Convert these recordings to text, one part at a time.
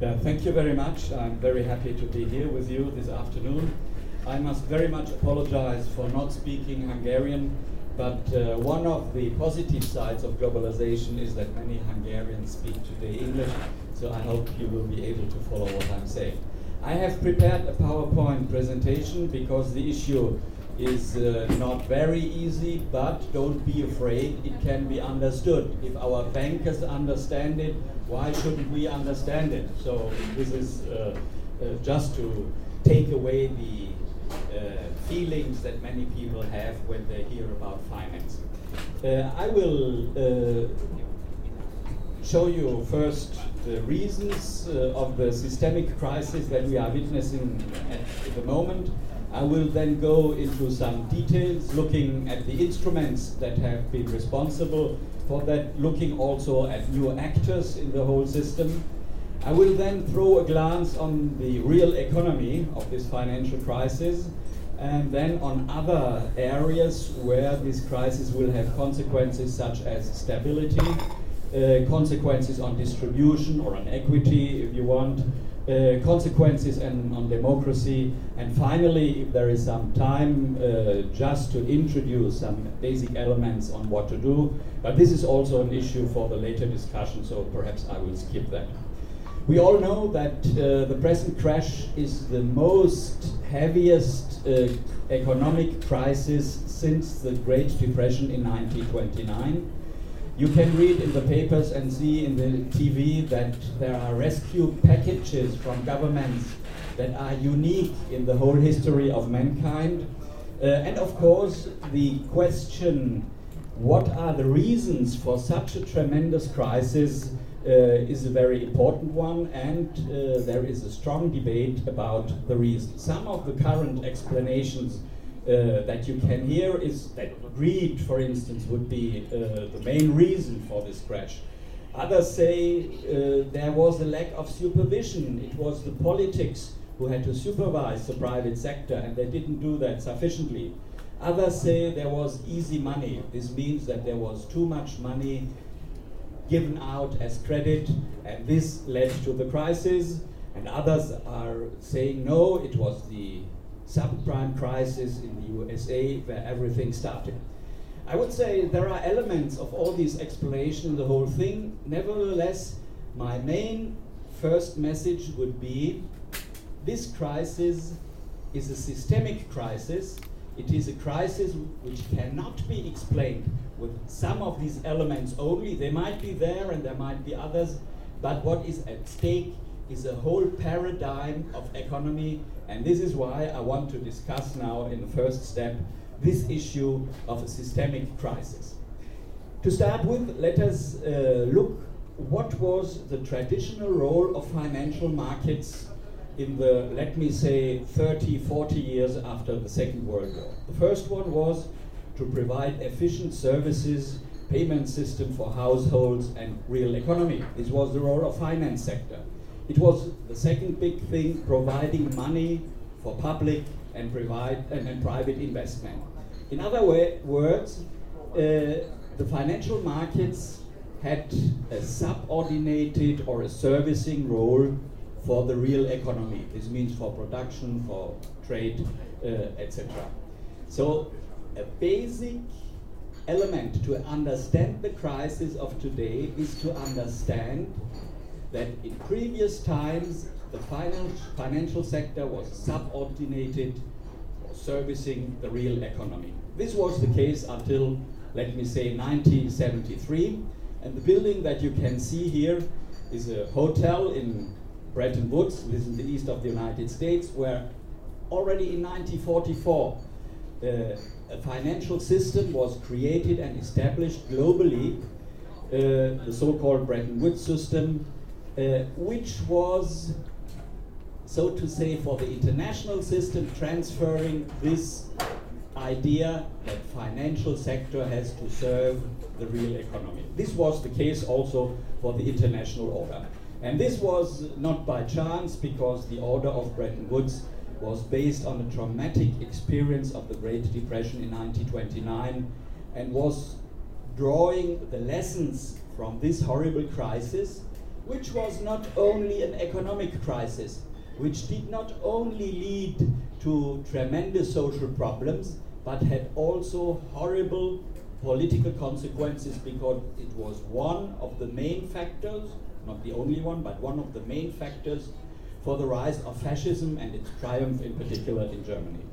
Yeah, thank you very much. I'm very happy to be here with you this afternoon. I must very much apologize for not speaking Hungarian, but uh, one of the positive sides of globalization is that many Hungarians speak today English, so I hope you will be able to follow what I'm saying. I have prepared a PowerPoint presentation because the issue is uh, not very easy, but don't be afraid, it can be understood. If our bankers understand it, why shouldn't we understand it? So this is uh, uh, just to take away the uh, feelings that many people have when they hear about finance. Uh, I will uh, show you first the reasons of the systemic crisis that we are witnessing at the moment. I will then go into some details, looking at the instruments that have been responsible for that, looking also at new actors in the whole system. I will then throw a glance on the real economy of this financial crisis and then on other areas where this crisis will have consequences such as stability, uh, consequences on distribution or on equity if you want, uh, consequences and on democracy. And finally, if there is some time, uh, just to introduce some basic elements on what to do. But this is also an issue for the later discussion, so perhaps I will skip that. We all know that uh, the present crash is the most heaviest uh, economic crisis since the Great Depression in 1929. You can read in the papers and see in the TV that there are rescue packages from governments that are unique in the whole history of mankind. Uh, and of course, the question what are the reasons for such a tremendous crisis uh, is a very important one, and uh, there is a strong debate about the reasons. Some of the current explanations uh, that you can hear is that greed, for instance, would be uh, the main reason for this crash. Others say uh, there was a lack of supervision. It was the politics who had to supervise the private sector, and they didn't do that sufficiently. Others say there was easy money. This means that there was too much money given out as credit, and this led to the crisis. And others are saying no, it was the subprime crisis in the USA where everything started. I would say there are elements of all these explanations in the whole thing. Nevertheless, my main first message would be this crisis is a systemic crisis. It is a crisis which cannot be explained with some of these elements only. They might be there and there might be others, but what is at stake is a whole paradigm of economy and this is why I want to discuss now in the first step this issue of a systemic crisis. To start with, let us uh, look what was the traditional role of financial markets in the, let me say, 30, 40 years after the Second World War. The first one was to provide efficient services, payment system for households and real economy. This was the role of finance sector. It was the second big thing, providing money for public and, provide, and, and private investment. In other way, words, uh, the financial markets had a subordinated or a servicing role for the real economy. This means for production, for trade, uh, etc. So a basic element to understand the crisis of today is to understand that in previous times the financial sector was subordinated or servicing the real economy. This was the case until, let me say, 1973. And the building that you can see here is a hotel in Bretton Woods, this is the east of the United States, where already in 1944 uh, a financial system was created and established globally, uh, the so-called Bretton Woods system, Uh, which was, so to say, for the international system, transferring this idea that financial sector has to serve the real economy. This was the case also for the international order. And this was not by chance because the order of Bretton Woods was based on a traumatic experience of the Great Depression in 1929 and was drawing the lessons from this horrible crisis which was not only an economic crisis, which did not only lead to tremendous social problems, but had also horrible political consequences because it was one of the main factors, not the only one, but one of the main factors for the rise of fascism and its triumph in particular in Germany.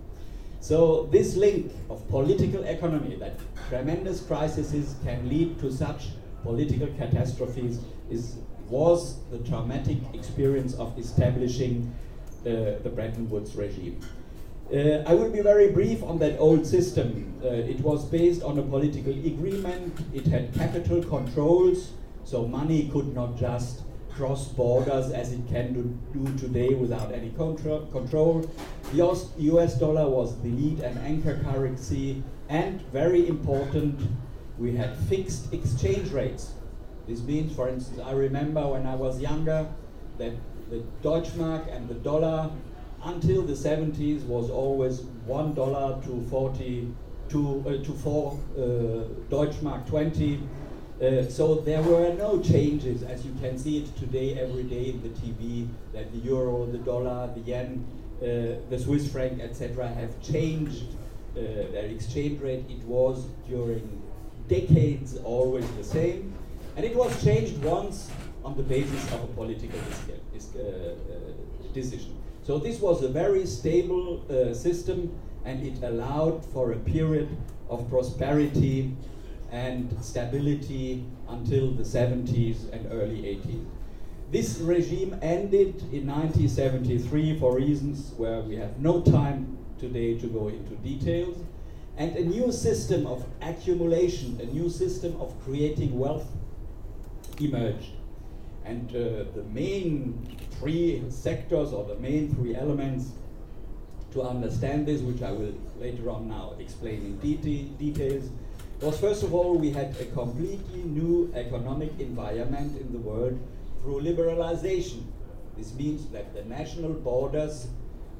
So this link of political economy, that tremendous crises can lead to such political catastrophes, is, was the traumatic experience of establishing uh, the Bretton Woods regime. Uh, I will be very brief on that old system. Uh, it was based on a political agreement, it had capital controls, so money could not just cross borders as it can do, do today without any control. The US, US dollar was the lead and anchor currency, and very important, we had fixed exchange rates. This means, for instance, I remember when I was younger that the Deutschmark and the dollar until the 70s was always one dollar to 40 to, uh, to four uh, Deutschmark 20 uh, so there were no changes, as you can see it today every day in the TV, that the euro, the dollar, the yen, uh, the Swiss franc, etc., have changed uh, their exchange rate. It was during decades always the same, and it was changed once on the basis of a political uh, uh, decision. So this was a very stable system, and it allowed for a period of prosperity and stability until the 70s and early 80s. This regime ended in 1973 for reasons where we have no time today to go into details. And a new system of accumulation, a new system of creating wealth emerged. And uh, the main three sectors or the main three elements to understand this, which I will later on now explain in deta details, was first of all, we had a completely new economic environment in the world through liberalization. This means that the national borders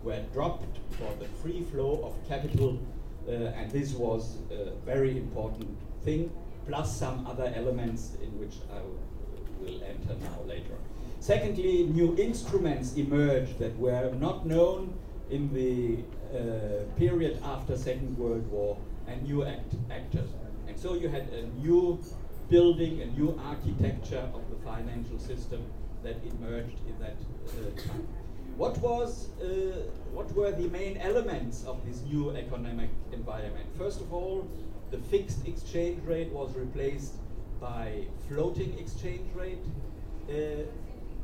were dropped for the free flow of capital, uh, and this was a very important thing, plus some other elements in which I will enter now later. Secondly, new instruments emerged that were not known in the uh, period after Second World War, and new act actors. And so you had a new building, a new architecture of the financial system that emerged in that uh, time. What was, uh, what were the main elements of this new economic environment? First of all, the fixed exchange rate was replaced by floating exchange rate. Uh,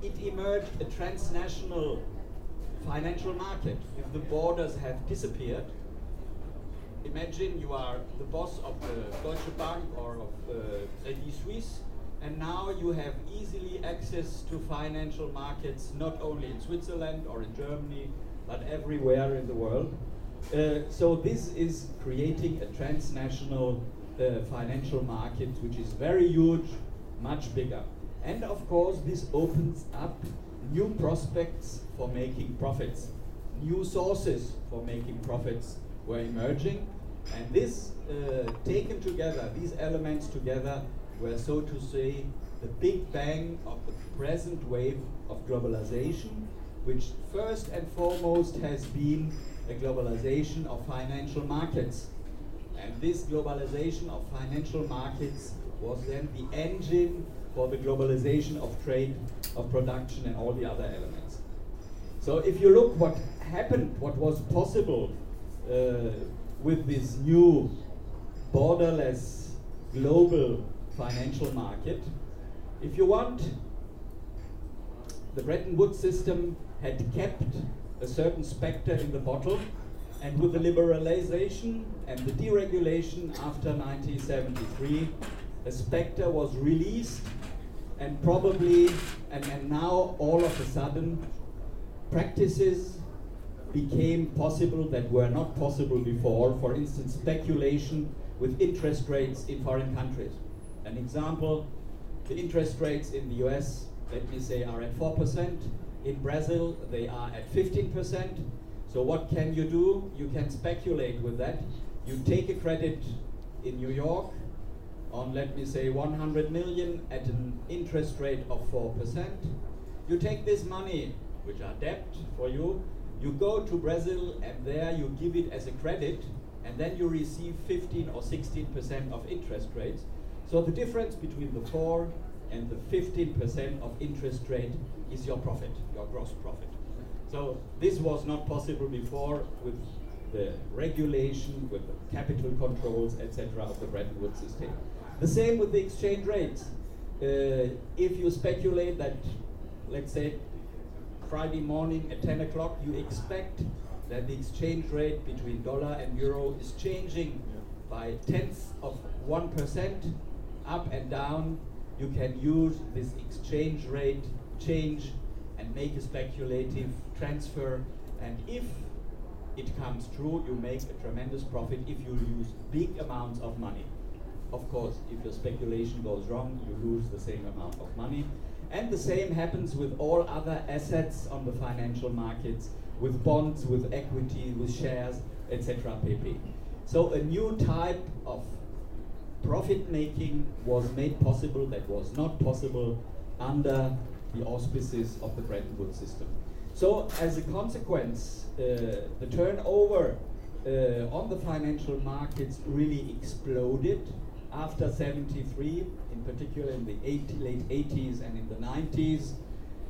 it emerged a transnational financial market. If the borders have disappeared, imagine you are the boss of the Deutsche Bank or of uh, Credit Suisse, and now you have easily access to financial markets not only in Switzerland or in Germany, but everywhere in the world. Uh, so this is creating a transnational uh, financial market which is very huge, much bigger. And of course, this opens up new prospects for making profits. New sources for making profits were emerging. And this, uh, taken together, these elements together, were so to say the big bang of the present wave of globalization, which first and foremost has been a globalization of financial markets. And this globalization of financial markets was then the engine for the globalization of trade, of production, and all the other elements. So if you look what happened, what was possible uh, with this new borderless global financial market, if you want, the Bretton Woods system had kept a certain specter in the bottle, and with the liberalization and the deregulation after 1973, a specter was released, and probably, and, and now all of a sudden, practices became possible that were not possible before. For instance, speculation with interest rates in foreign countries. An example, the interest rates in the US, let me say, are at 4%. In Brazil, they are at 15%. So what can you do? You can speculate with that. You take a credit in New York on, let me say, 100 million at an interest rate of 4%. You take this money, which are debt for you, you go to Brazil and there you give it as a credit and then you receive 15 or 16% of interest rates. So the difference between the 4 and the 15% of interest rate is your profit, your gross profit. So this was not possible before with the regulation, with the capital controls, etc. of the Bretton Woods system. The same with the exchange rates. Uh, if you speculate that, let's say, Friday morning at 10 o'clock, you expect that the exchange rate between dollar and euro is changing by tenths of 1% up and down, you can use this exchange rate change and make a speculative transfer. And if it comes true, you make a tremendous profit if you use big amounts of money. Of course, if your speculation goes wrong, you lose the same amount of money. And the same happens with all other assets on the financial markets, with bonds, with equity, with shares, etc. pp. So a new type of profit making was made possible that was not possible under the auspices of the Bretton Woods system. So, as a consequence, uh, the turnover uh, on the financial markets really exploded after 73, in particular in the 80, late 80s and in the 90s.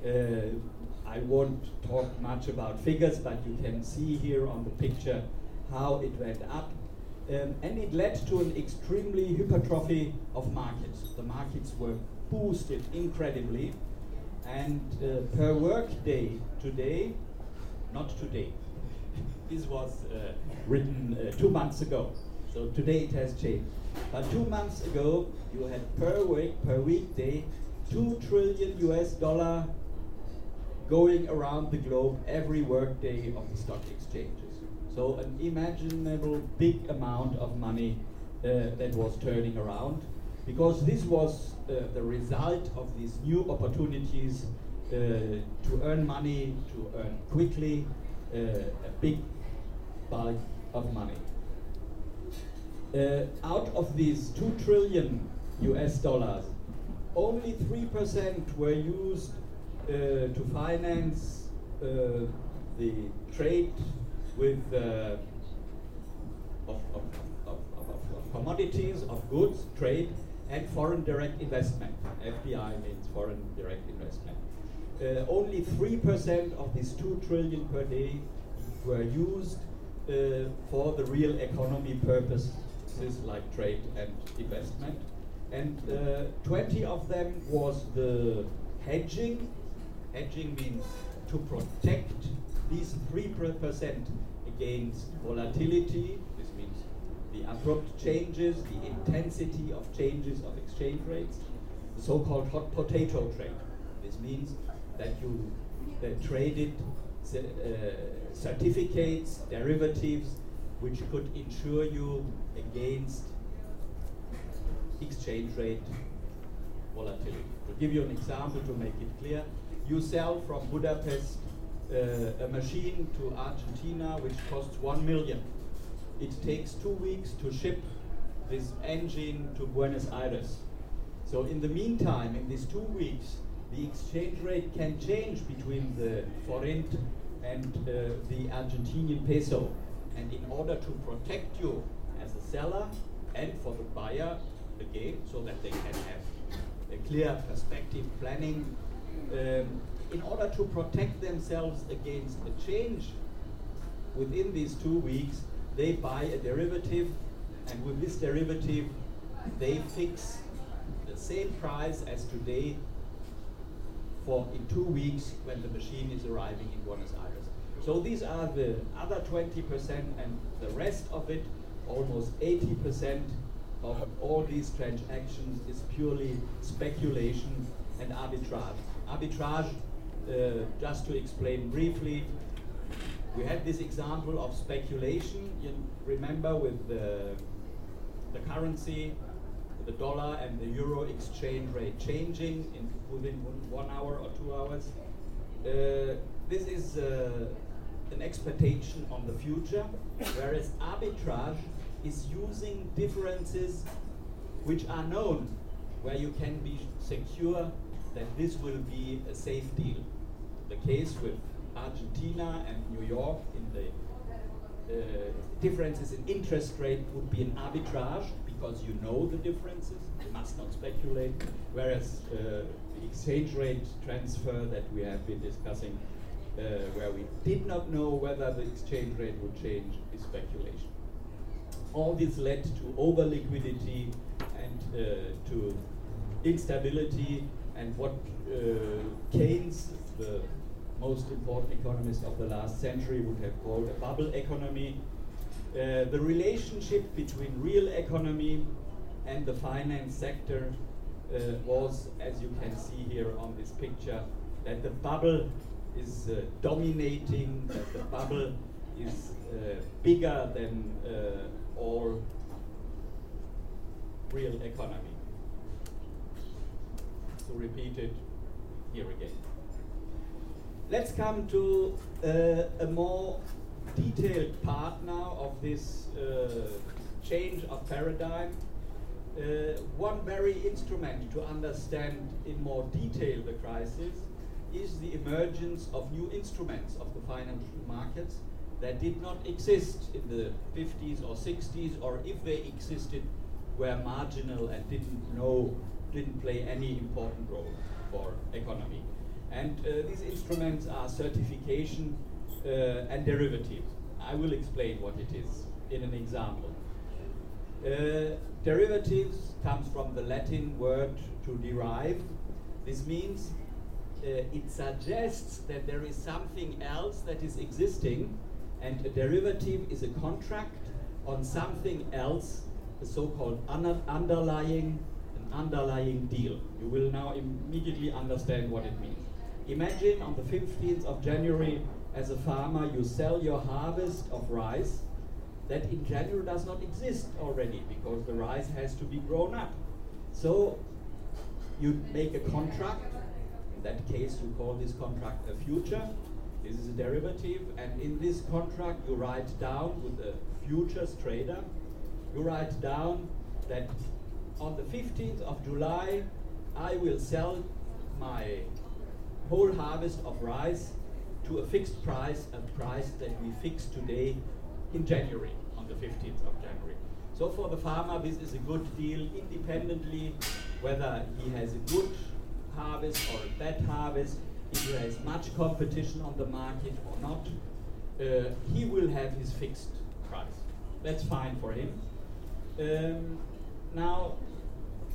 Uh, I won't talk much about figures, but you can see here on the picture how it went up. Um, and it led to an extremely hypertrophy of markets. The markets were boosted incredibly, and uh, per work day today, not today, this was uh, written uh, two months ago, so today it has changed. But two months ago, you had per week, per weekday, two trillion US dollar going around the globe every workday of the stock exchanges. So an imaginable big amount of money uh, that was turning around because this was uh, the result of these new opportunities uh, to earn money, to earn quickly, uh, a big bulk of money. Uh, out of these 2 trillion US dollars, only 3% were used uh, to finance the trade with uh, of, of, of, of, commodities, of goods, trade, and foreign direct investment. FDI means foreign direct investment. Uh, only 3% of these 2 trillion per day were used uh, for the real economy purposes like trade and investment. And uh, 20 of them was the hedging. Hedging means to protect these 3% against volatility, this means the abrupt changes, the intensity of changes of exchange rates, the so-called hot potato trade. This means that you traded uh, certificates, derivatives, which could insure you against exchange rate volatility. To give you an example to make it clear, you sell from Budapest a machine to Argentina which costs one million. It takes two weeks to ship this engine to Buenos Aires. So in the meantime, in these two weeks, the exchange rate can change between the forint and uh, the Argentinian peso. And in order to protect you as a seller and for the buyer, again, so that they can have a clear perspective planning, um, in order to protect themselves against a change within these two weeks, they buy a derivative, and with this derivative, they fix the same price as today for in two weeks when the machine is arriving in Buenos Aires. So these are the other 20% and the rest of it, almost 80% of all these transactions is purely speculation and arbitrage. Arbitrage uh, just to explain briefly, we had this example of speculation. You remember with the, the currency, the dollar and the euro exchange rate changing in within one hour or two hours. Uh, this is uh, an expectation on the future, whereas arbitrage is using differences which are known, where you can be secure that this will be a safe deal. The case with Argentina and New York in the uh, differences in interest rate would be an arbitrage because you know the differences, you must not speculate, whereas uh, the exchange rate transfer that we have been discussing, uh, where we did not know whether the exchange rate would change, is speculation. All this led to over liquidity and uh, to instability and what uh, Keynes, the most important economists of the last century, would have called a bubble economy. Uh, the relationship between real economy and the finance sector uh, was, as you can see here on this picture, that the bubble is uh, dominating, that the bubble is uh, bigger than uh, all real economy. So repeat it here again. Let's come to uh, a more detailed part now of this uh, change of paradigm. Uh, one very instrument to understand in more detail the crisis is the emergence of new instruments of the financial markets that did not exist in the 50s or 60s, or if they existed, were marginal and didn't know, didn't play any important role for economy. And uh, these instruments are certification uh, and derivatives. I will explain what it is in an example. Uh, derivatives comes from the Latin word to derive. This means uh, it suggests that there is something else that is existing, and a derivative is a contract on something else, a so-called underlying, an underlying deal. You will now immediately understand what it means. Imagine on the 15th of January, as a farmer, you sell your harvest of rice that in January does not exist already because the rice has to be grown up. So you make a contract. In that case, you call this contract a future. This is a derivative, and in this contract, you write down with a futures trader, you write down that on the 15th of July, I will sell my whole harvest of rice to a fixed price, a price that we fix today in January, on the 15th of January. So for the farmer, this is a good deal independently whether he has a good harvest or a bad harvest, if he has much competition on the market or not, uh, he will have his fixed price. That's fine for him. Um, now,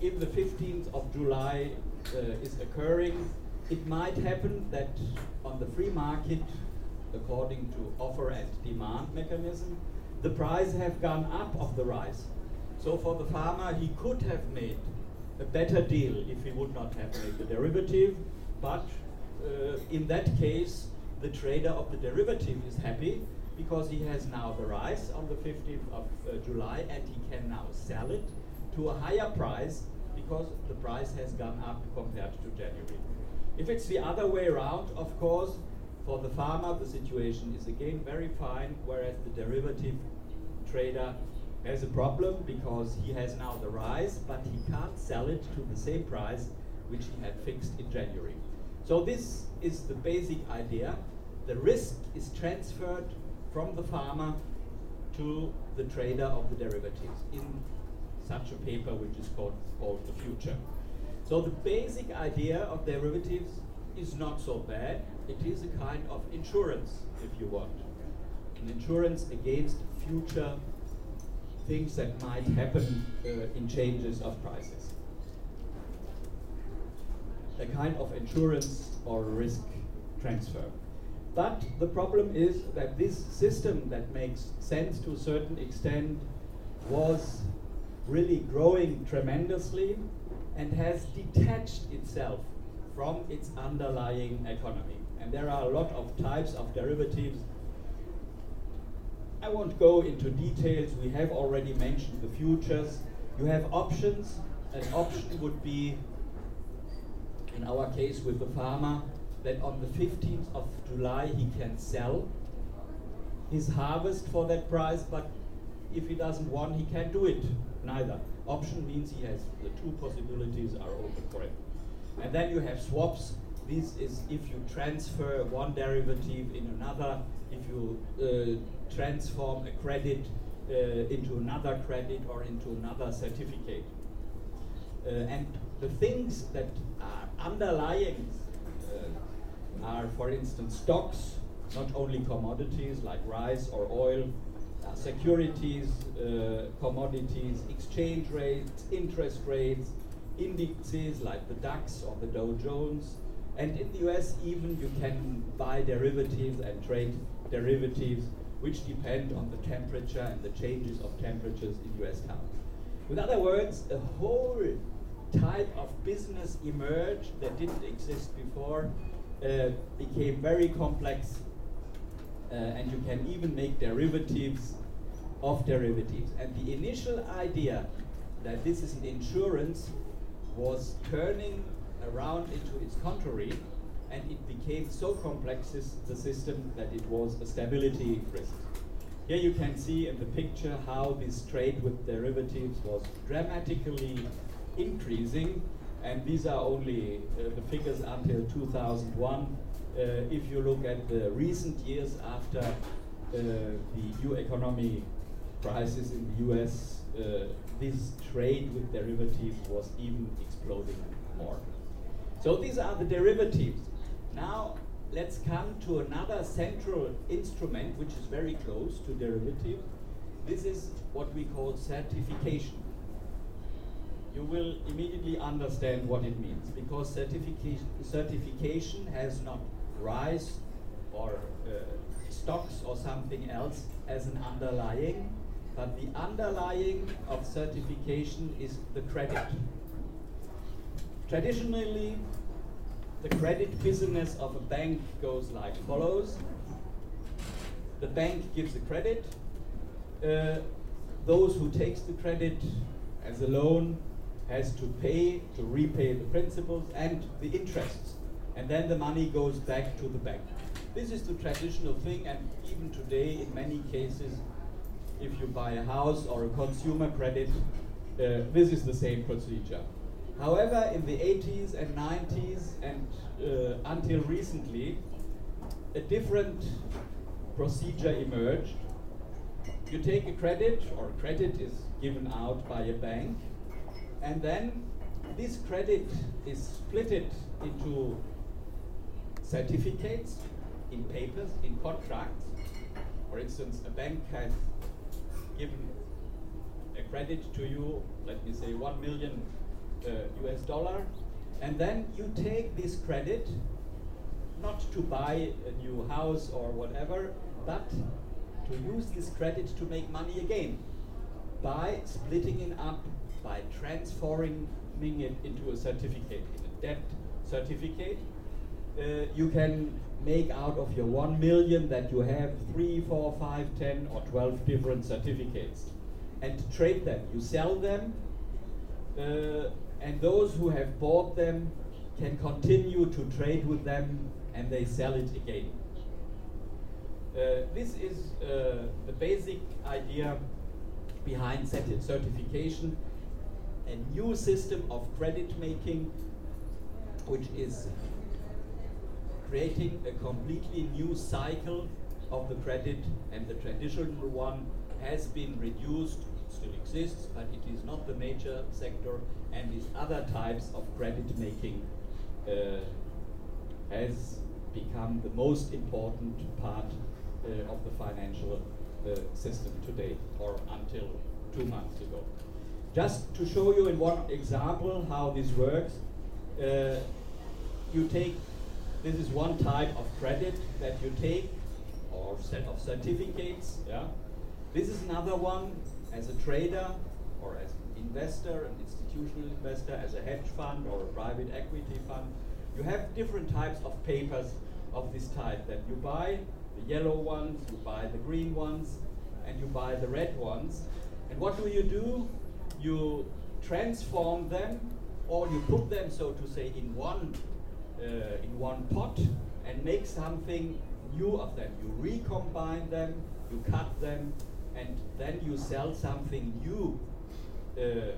if the 15th of July uh, is occurring, it might happen that on the free market, according to offer and demand mechanism, the price have gone up of the rice. So for the farmer, he could have made a better deal if he would not have made the derivative, but uh, in that case, the trader of the derivative is happy because he has now the rice on the 15th of uh, July and he can now sell it to a higher price because the price has gone up compared to January. If it's the other way around, of course, for the farmer, the situation is again very fine, whereas the derivative trader has a problem because he has now the rise, but he can't sell it to the same price which he had fixed in January. So this is the basic idea. The risk is transferred from the farmer to the trader of the derivatives in such a paper which is called, called the future. So the basic idea of derivatives is not so bad. It is a kind of insurance, if you want. An insurance against future things that might happen uh, in changes of prices. A kind of insurance or risk transfer. But the problem is that this system that makes sense to a certain extent was really growing tremendously and has detached itself from its underlying economy. And there are a lot of types of derivatives. I won't go into details. We have already mentioned the futures. You have options. An option would be, in our case with the farmer, that on the 15th of July he can sell his harvest for that price, but if he doesn't want, he can't do it neither. Option means he has the two possibilities are open for him. And then you have swaps. This is if you transfer one derivative in another, if you uh, transform a credit uh, into another credit or into another certificate. Uh, and the things that are underlying uh, are, for instance, stocks, not only commodities like rice or oil, securities, uh, commodities, exchange rates, interest rates, indices like the DAX or the Dow Jones. And in the US, even you can buy derivatives and trade derivatives which depend on the temperature and the changes of temperatures in US towns. In other words, a whole type of business emerged that didn't exist before, uh, became very complex, uh, and you can even make derivatives of derivatives. And the initial idea that this is an insurance was turning around into its contrary, and it became so complex, the system, that it was a stability risk. Here you can see in the picture how this trade with derivatives was dramatically increasing, and these are only uh, the figures until 2001. Uh, if you look at the recent years after uh, the new economy crisis in the US, uh, this trade with derivatives was even exploding more. So these are the derivatives. Now let's come to another central instrument which is very close to derivative. This is what we call certification. You will immediately understand what it means because certification, certification has not rice or uh, stocks or something else as an underlying, but the underlying of certification is the credit. Traditionally, the credit business of a bank goes like follows. The bank gives the credit. Uh, those who takes the credit as a loan has to pay to repay the principals and the interests. And then the money goes back to the bank. This is the traditional thing, and even today, in many cases, if you buy a house or a consumer credit, uh, this is the same procedure. However, in the 80s and 90s and uh, until recently, a different procedure emerged. You take a credit, or credit is given out by a bank, and then this credit is split into certificates, in papers, in contracts. For instance, a bank has given a credit to you, let me say 1 million uh, US dollar, and then you take this credit not to buy a new house or whatever, but to use this credit to make money again by splitting it up, by transforming it into a certificate, in a debt certificate. Uh, you can make out of your 1 million that you have 3, 4, 5, 10, or 12 different certificates and trade them. You sell them, uh, and those who have bought them can continue to trade with them and they sell it again. Uh, this is uh, the basic idea behind certification, a new system of credit making which is creating a completely new cycle of the credit and the traditional one has been reduced, still exists, but it is not the major sector and these other types of credit making uh, has become the most important part uh, of the financial uh, system today or until two months ago. Just to show you in one example how this works, uh, you take this is one type of credit that you take, or set of certificates. Yeah. This is another one as a trader or as an investor, an institutional investor, as a hedge fund or a private equity fund. You have different types of papers of this type that you buy the yellow ones, you buy the green ones, and you buy the red ones. And what do you do? You transform them, or you put them, so to say, in one in one pot and make something new of them. You recombine them, you cut them, and then you sell something new uh,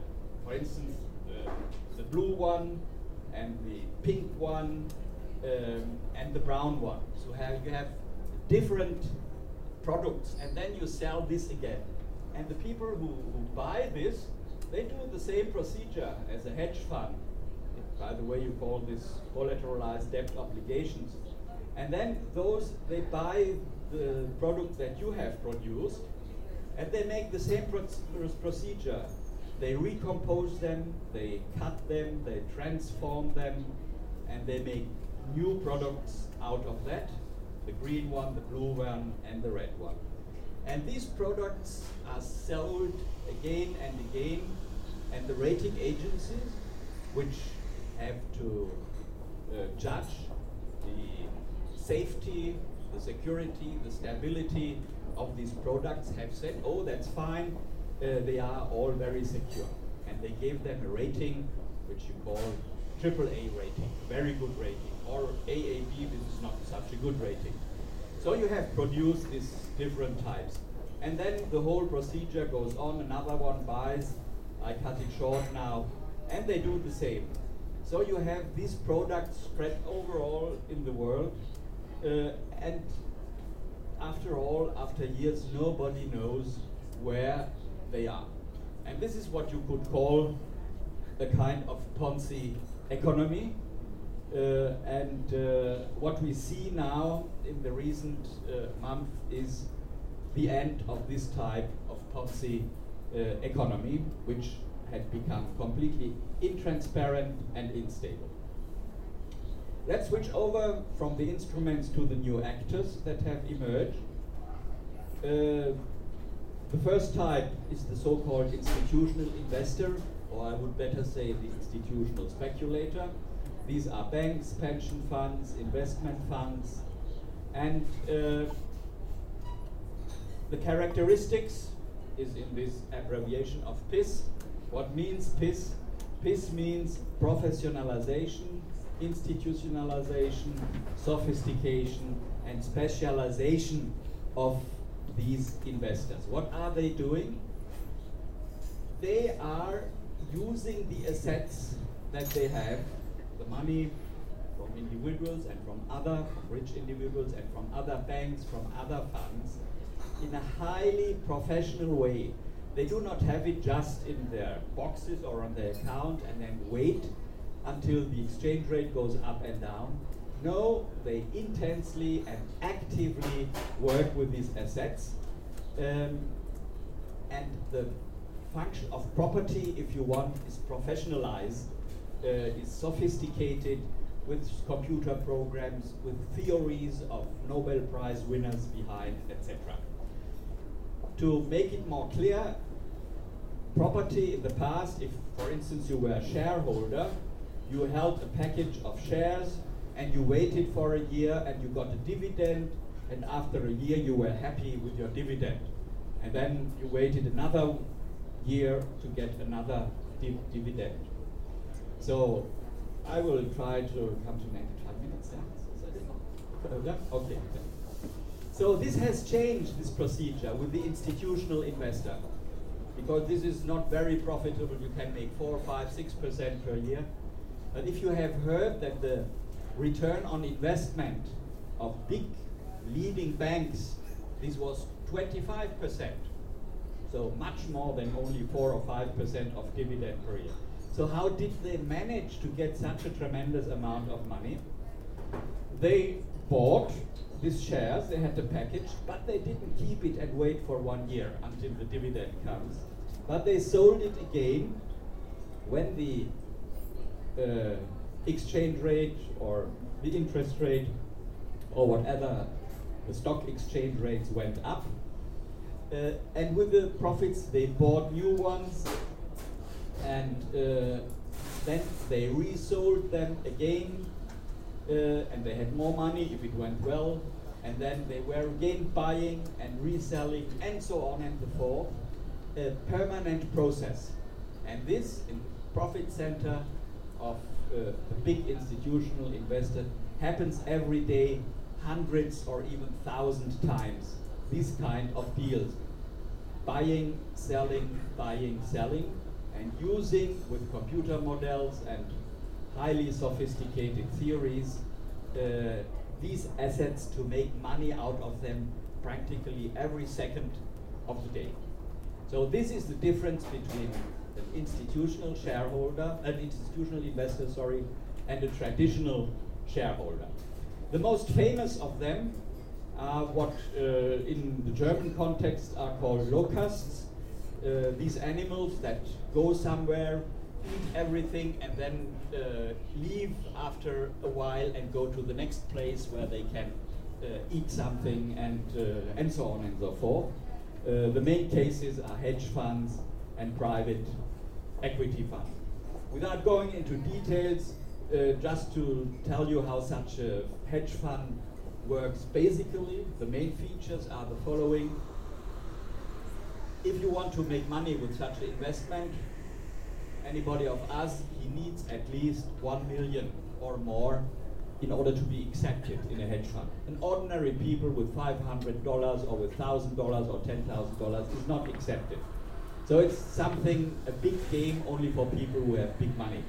for instance, uh, the blue one and the pink one um, and the brown one. So have, you have different products and then you sell this again. And the people who, who buy this, they do the same procedure as a hedge fund. By the way, you call this collateralized debt obligations. And then those, they buy the product that you have produced and they make the same pro procedure. They recompose them, they cut them, they transform them, and they make new products out of that. The green one, the blue one, and the red one. And these products are sold again and again, and the rating agencies, which have to uh, judge the safety, the security, the stability of these products, have said, oh, that's fine, uh, they are all very secure. And they gave them a rating, which you call AAA rating, very good rating, or AAB, this is not such a good rating. So you have produced these different types. And then the whole procedure goes on, another one buys, I cut it short now, and they do the same. So you have these products spread overall in the world, uh, and after all, after years, nobody knows where they are. And this is what you could call a kind of Ponzi economy, uh, and uh, what we see now in the recent uh, month is the end of this type of Ponzi economy, which had become completely intransparent and unstable. Let's switch over from the instruments to the new actors that have emerged. Uh, the first type is the so-called institutional investor, or I would better say the institutional speculator. These are banks, pension funds, investment funds, and uh, the characteristics is in this abbreviation of PIS. What means PIS? PIS means professionalization, institutionalization, sophistication, and specialization of these investors. What are they doing? They are using the assets that they have the money from individuals and from other rich individuals and from other banks, from other funds, in a highly professional way. They do not have it just in their boxes or on their account and then wait until the exchange rate goes up and down. No, they intensely and actively work with these assets. Um, and the function of property, if you want, is professionalized uh, is sophisticated with computer programs, with theories of Nobel Prize winners behind, etc. To make it more clear, property in the past, if for instance you were a shareholder, you held a package of shares and you waited for a year and you got a dividend and after a year you were happy with your dividend. And then you waited another year to get another div dividend. So I will try to come to 95 minutes. Yeah? Okay. So this has changed this procedure with the institutional investor because this is not very profitable. You can make four, five, six percent per year. But if you have heard that the return on investment of big leading banks, this was 25 percent. So much more than only four or five percent of dividend per year. So how did they manage to get such a tremendous amount of money? They bought these shares, they had the package, but they didn't keep it and wait for one year until the dividend comes. But they sold it again when the uh, exchange rate or the interest rate or whatever the stock exchange rates went up. Uh, and with the profits, they bought new ones and uh, then they resold them again and they had more money if it went well. And then they were again buying and reselling and so on and so forth a permanent process. And this in profit center of uh, a big institutional investor happens every day hundreds or even thousand times this kind of deals. Buying selling buying selling and using with computer models and highly sophisticated theories uh, these assets to make money out of them practically every second of the day. So this is the difference between an institutional shareholder, an institutional investor, sorry, and a traditional shareholder. The most famous of them are what uh, in the German context are called locusts. Uh, these animals that go somewhere, eat everything, and then uh, leave after a while and go to the next place where they can uh, eat something and, uh, and so on and so forth. Uh, the main cases are hedge funds and private equity funds. Without going into details, uh, just to tell you how such a hedge fund works basically, the main features are the following. If you want to make money with such an investment, anybody of us, he needs at least one million or more in order to be accepted in a hedge fund. An ordinary people with $500 or with $1,000 or $10,000 is not accepted. So it's something, a big game only for people who have big money.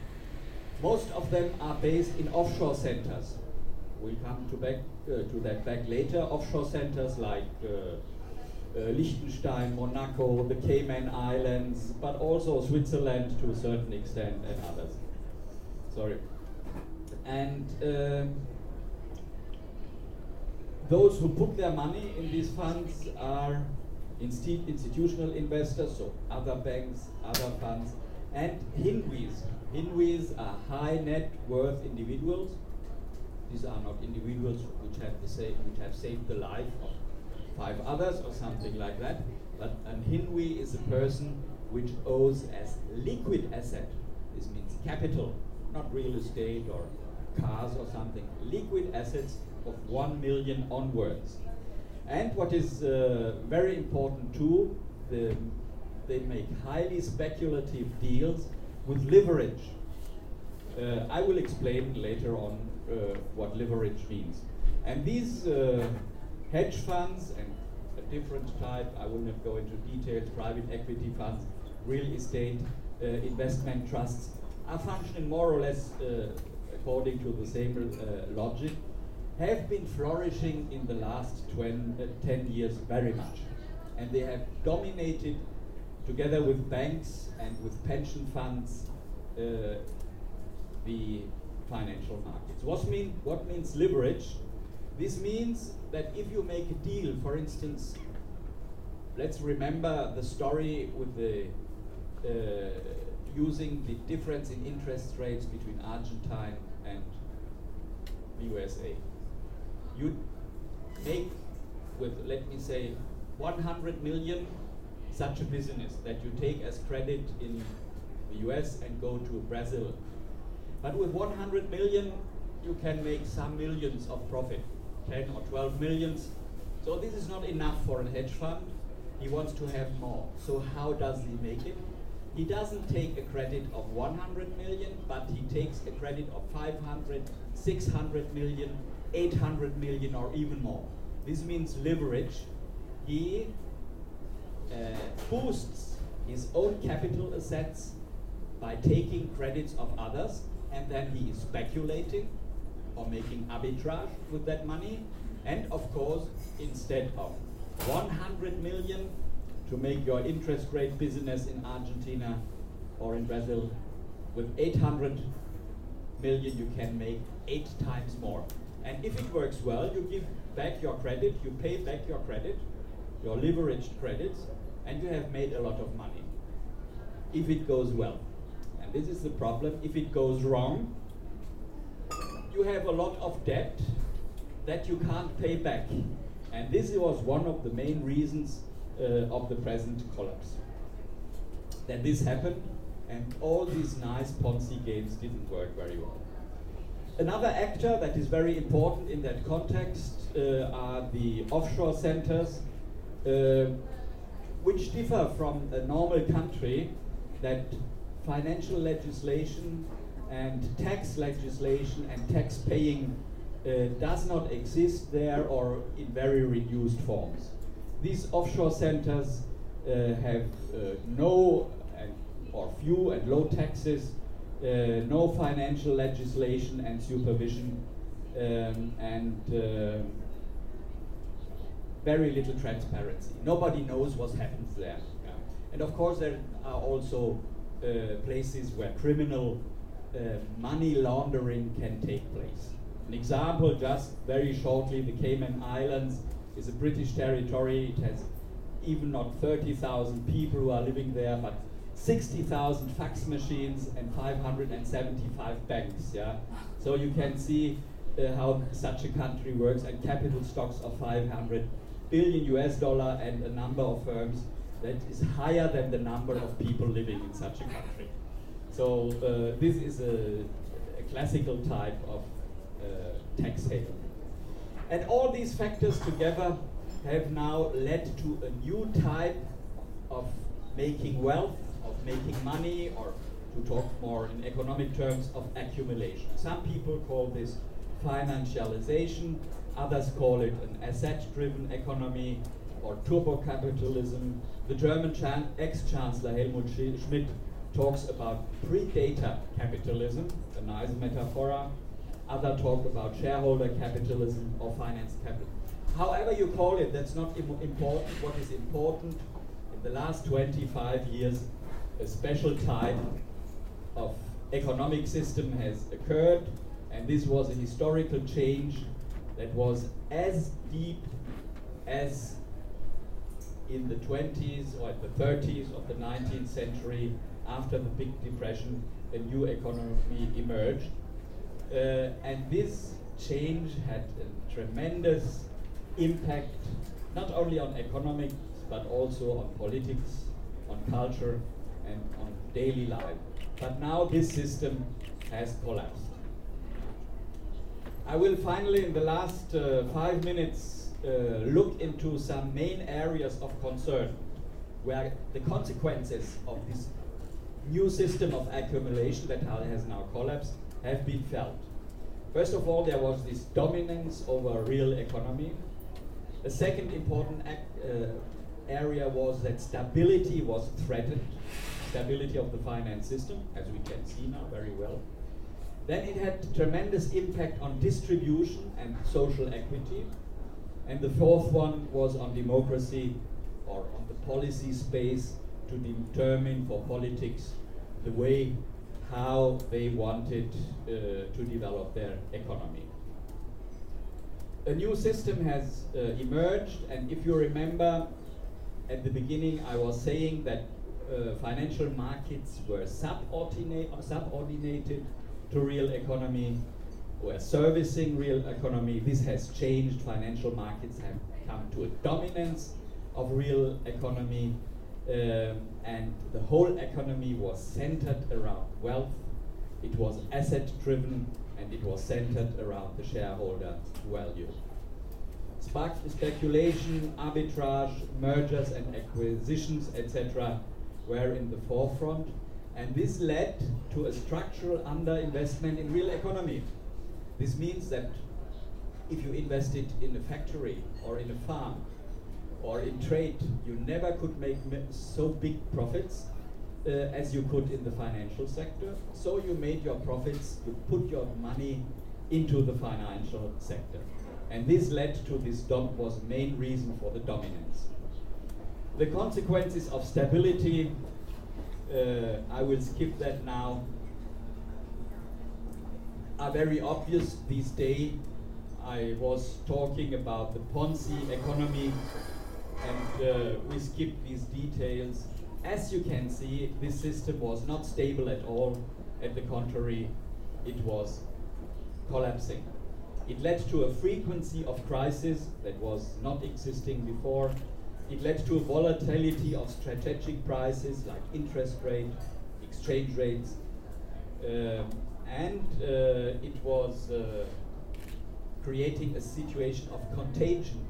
Most of them are based in offshore centers. We'll come to, back, uh, to that back later. Offshore centers like uh, Liechtenstein, Monaco, the Cayman Islands, but also Switzerland to a certain extent and others. Sorry. And uh, those who put their money in these funds are insti institutional investors, so other banks, other funds, and Hinwis. Hinwis are high net worth individuals. These are not individuals which have, the which have saved the life of five others or something like that. But an Hinwi is a person which owes as liquid asset. This means capital, not real estate or cars or something. Liquid assets of one million onwards. And what is uh, very important too, the, they make highly speculative deals with leverage. Uh, I will explain later on uh, what leverage means. And these uh, hedge funds and a different type, I will not go into details, private equity funds, real estate uh, investment trusts, are functioning more or less uh, according to the same uh, logic, have been flourishing in the last 20, uh, 10 years very much. And they have dominated, together with banks and with pension funds, uh, the financial markets. What, mean, what means leverage? This means that if you make a deal, for instance, let's remember the story with the uh, using the difference in interest rates between Argentine and the USA. You make with, let me say, 100 million such a business that you take as credit in the US and go to Brazil. But with 100 million, you can make some millions of profit. 10 or 12 millions. So this is not enough for a hedge fund. He wants to have more. So how does he make it? He doesn't take a credit of 100 million, but he takes a credit of 500, 600 million, 800 million, or even more. This means leverage. He uh, boosts his own capital assets by taking credits of others, and then he is speculating or making arbitrage with that money. And of course, instead of 100 million to make your interest rate business in Argentina or in Brazil, with 800 million you can make eight times more. And if it works well, you give back your credit, you pay back your credit, your leveraged credits, and you have made a lot of money. If it goes well. And this is the problem. If it goes wrong, you have a lot of debt that you can't pay back. And this was one of the main reasons uh, of the present collapse. That this happened, and all these nice Ponzi games didn't work very well. Another actor that is very important in that context uh, are the offshore centers, uh, which differ from a normal country that financial legislation and tax legislation and tax paying uh, does not exist there or in very reduced forms. These offshore centers uh, have uh, no, and or few and low taxes, uh, no financial legislation and supervision, um, and uh, very little transparency. Nobody knows what happens there. Yeah. And of course, there are also uh, places where criminal uh, money laundering can take place. An example, just very shortly, the Cayman Islands is a British territory. It has even not 30,000 people who are living there, but 60,000 fax machines and 575 banks. Yeah, so you can see uh, how such a country works, and capital stocks of 500 billion US dollar and a number of firms that is higher than the number of people living in such a country. So uh, this is a, a, classical type of uh, tax haven. And all these factors together have now led to a new type of making wealth, of making money, or to talk more in economic terms, of accumulation. Some people call this financialization, others call it an asset-driven economy or turbo capitalism. The German ex-chancellor Helmut Schmidt talks about predator capitalism, a nice metaphor. Other talk about shareholder capitalism or finance capitalism. However you call it, that's not Im important. What is important in the last 25 years, a special type of economic system has occurred, and this was a historical change that was as deep as in the 20s or the 30s of the 19th century after the big depression a new economy emerged. Uh, and this change had a tremendous impact not only on economics but also on politics on culture and on daily life. But now this system has collapsed. I will finally, in the last uh, five minutes, uh, look into some main areas of concern where the consequences of this new system of accumulation that has now collapsed have been felt. First of all, there was this dominance over real economy. The second important uh, area was that stability was threatened, stability of the finance system, as we can see now very well. Then it had tremendous impact on distribution and social equity. And the fourth one was on democracy or on the policy space to determine for politics the way how they wanted uh, to develop their economy. A new system has uh, emerged, and if you remember, at the beginning I was saying that uh, financial markets were subordinate, subordinated to real economy. We're servicing real economy. This has changed. Financial markets have come to a dominance of real economy. Um, and the whole economy was centered around wealth. It was asset driven and it was centered around the shareholder value. speculation, arbitrage, mergers and acquisitions, etc., were in the forefront. And this led to a structural underinvestment in real economy. This means that if you invested in a factory or in a farm or in trade, you never could make so big profits uh, as you could in the financial sector. So you made your profits, you put your money into the financial sector. And this led to this dom was main reason for the dominance. The consequences of stability uh, I will skip that now, are very obvious these days. I was talking about the Ponzi economy and uh, we skip these details. As you can see, this system was not stable at all. At the contrary, it was collapsing. It led to a frequency of crisis that was not existing before it led to a volatility of strategic prices like interest rate, exchange rates, um, and uh, it was uh, creating a situation of contagion.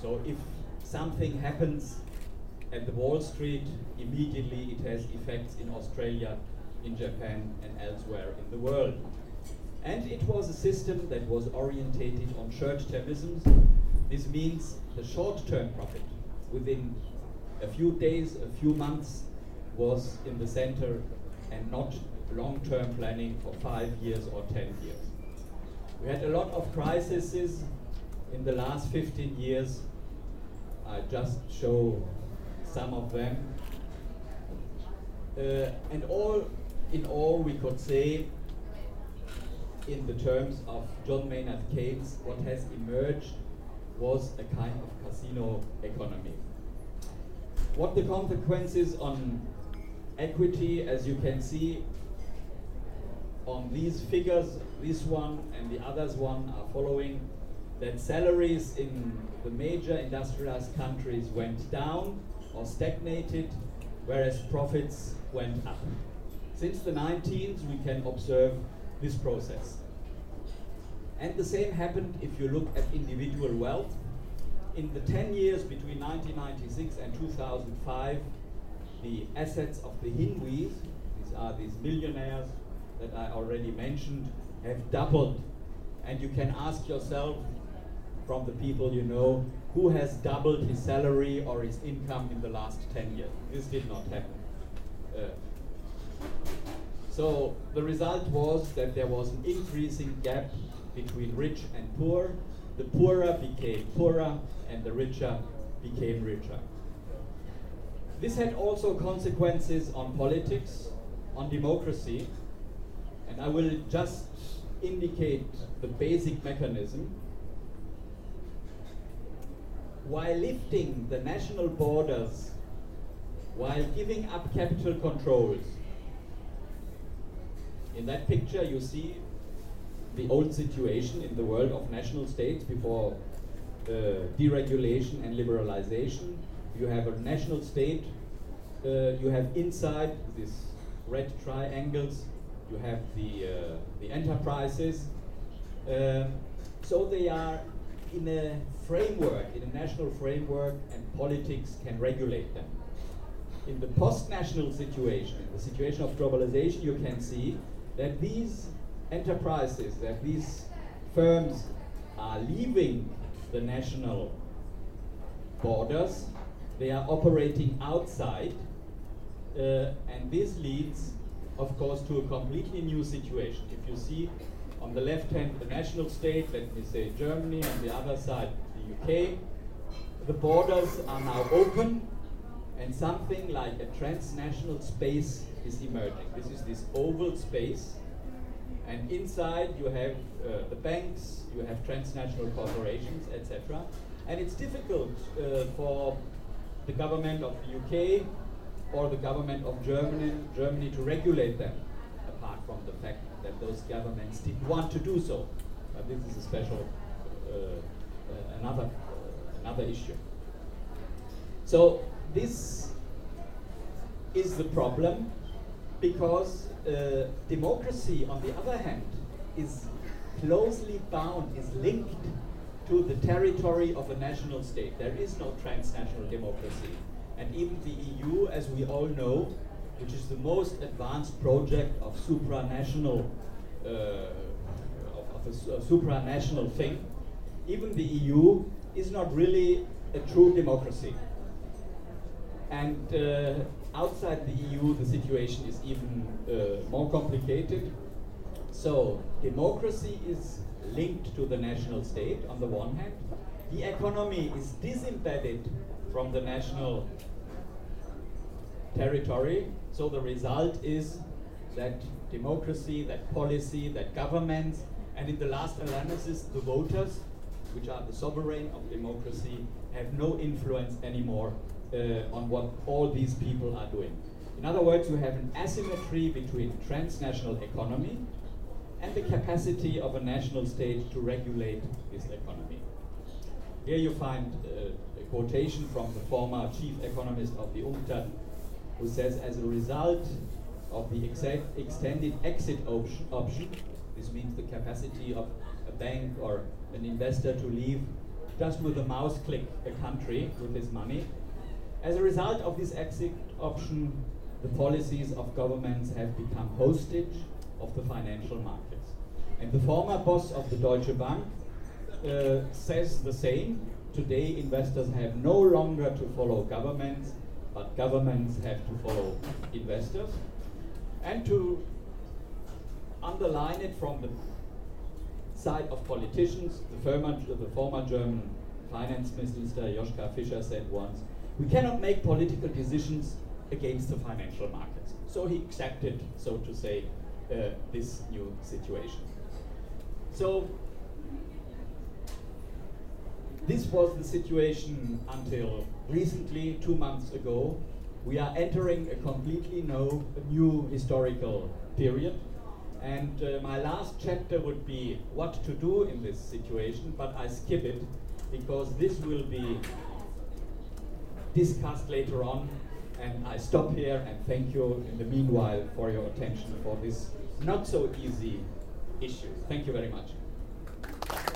So if something happens at the Wall Street, immediately it has effects in Australia, in Japan, and elsewhere in the world. And it was a system that was orientated on short-termism. This means the short-term profit within a few days, a few months, was in the center and not long-term planning for five years or 10 years. We had a lot of crises in the last 15 years. I just show some of them. Uh, and all in all, we could say, in the terms of John Maynard Keynes, what has emerged was a kind of casino economy. What the consequences on equity, as you can see on these figures, this one and the others one are following, that salaries in the major industrialized countries went down or stagnated, whereas profits went up. Since the 19th, we can observe this process. And the same happened if you look at individual wealth. In the 10 years between 1996 and 2005, the assets of the Hinwis, these are these millionaires that I already mentioned, have doubled. And you can ask yourself, from the people you know, who has doubled his salary or his income in the last 10 years? This did not happen. Uh, so the result was that there was an increasing gap between rich and poor. The poorer became poorer and the richer became richer. This had also consequences on politics, on democracy, and I will just indicate the basic mechanism. While lifting the national borders, while giving up capital controls, in that picture you see the old situation in the world of national states before uh, deregulation and liberalization. You have a national state, uh, you have inside these red triangles, you have the, uh, the enterprises. Uh, so they are in a framework, in a national framework, and politics can regulate them. In the post-national situation, in the situation of globalization, you can see that these enterprises, that these firms are leaving the national borders, they are operating outside, uh, and this leads, of course, to a completely new situation. If you see on the left hand the national state, let me say Germany, on the other side the UK, the borders are now open, and something like a transnational space is emerging. This is this oval space and inside you have uh, the banks, you have transnational corporations, etc. And it's difficult uh, for the government of the UK or the government of Germany, Germany to regulate them, apart from the fact that those governments didn't want to do so. But this is a special, uh, uh another, uh, another issue. So this is the problem because uh, democracy, on the other hand, is closely bound, is linked to the territory of a national state. There is no transnational democracy. And even the EU, as we all know, which is the most advanced project of supranational, uh, of, of a, a supranational thing, even the EU is not really a true democracy. And uh, outside the EU, the situation is even uh, more complicated. So, democracy is linked to the national state on the one hand. The economy is disembedded from the national territory. So, the result is that democracy, that policy, that governments, and in the last analysis, the voters, which are the sovereign of democracy, have no influence anymore uh, on what all these people are doing. In other words, you have an asymmetry between transnational economy and the capacity of a national state to regulate this economy. Here you find uh, a quotation from the former chief economist of the UNCTAD, who says, as a result of the extended exit op option, this means the capacity of a bank or an investor to leave just with a mouse click a country with his money, as a result of this exit option, the policies of governments have become hostage of the financial markets. And the former boss of the Deutsche Bank uh, says the same. Today, investors have no longer to follow governments, but governments have to follow investors. And to underline it from the side of politicians, the former, the former German finance minister Joschka Fischer said once, we cannot make political decisions against the financial markets. So he accepted, so to say, uh, this new situation. So this was the situation until recently, two months ago. We are entering a completely no, new historical period. And uh, my last chapter would be what to do in this situation, but I skip it because this will be discussed later on. And I stop here and thank you in the meanwhile for your attention for this not so easy issue. Thank you very much.